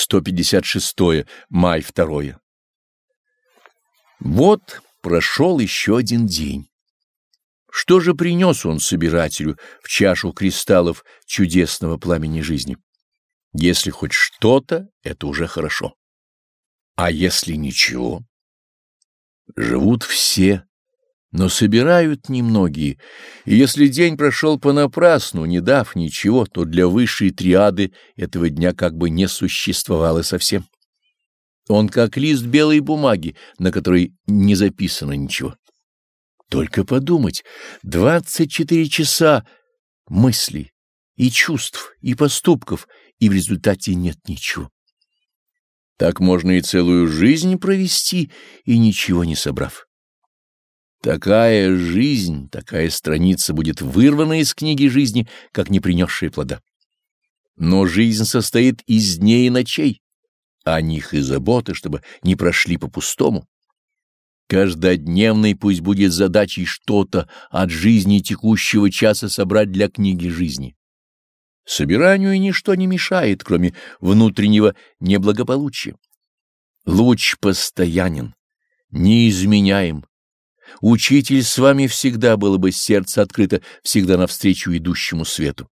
156. Май 2. Вот прошел еще один день. Что же принес он собирателю в чашу кристаллов чудесного пламени жизни? Если хоть что-то, это уже хорошо. А если ничего? Живут все, но собирают немногие, и если день прошел понапрасну, не дав ничего, то для высшей триады этого дня как бы не существовало совсем. Он как лист белой бумаги, на которой не записано ничего. Только подумать, двадцать четыре часа мыслей и чувств, и поступков, и в результате нет ничего. Так можно и целую жизнь провести, и ничего не собрав. Такая жизнь, такая страница будет вырвана из книги жизни, как не принесшая плода. Но жизнь состоит из дней и ночей, о них и заботы, чтобы не прошли по-пустому. Каждодневной пусть будет задачей что-то от жизни текущего часа собрать для книги жизни. Собиранию ничто не мешает, кроме внутреннего неблагополучия. Луч постоянен, неизменяем. Учитель с вами всегда было бы сердце открыто, всегда навстречу идущему свету.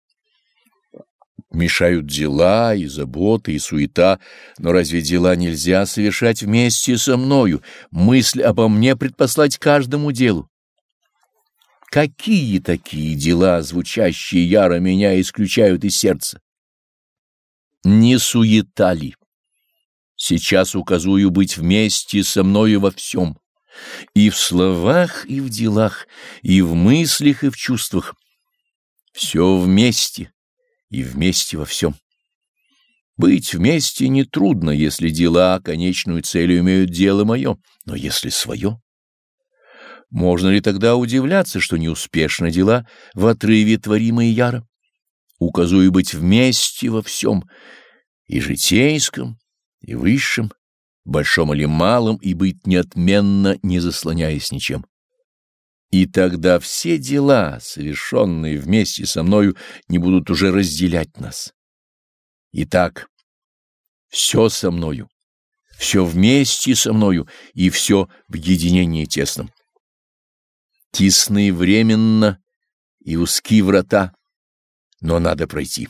Мешают дела и заботы, и суета, но разве дела нельзя совершать вместе со мною, мысль обо мне предпослать каждому делу? Какие такие дела, звучащие яро меня, исключают из сердца? Не суета ли? Сейчас указую быть вместе со мною во всем, и в словах, и в делах, и в мыслях, и в чувствах. Все вместе и вместе во всем. Быть вместе нетрудно, если дела конечную целью имеют дело мое, но если свое. Можно ли тогда удивляться, что неуспешны дела в отрыве творимые яро? Указую быть вместе во всем, и житейском, и высшем, большом или малом, и быть неотменно, не заслоняясь ничем. И тогда все дела, совершенные вместе со мною, не будут уже разделять нас. Итак, все со мною, все вместе со мною, и все в единении тесном. Тесны временно и узкие врата, но надо пройти.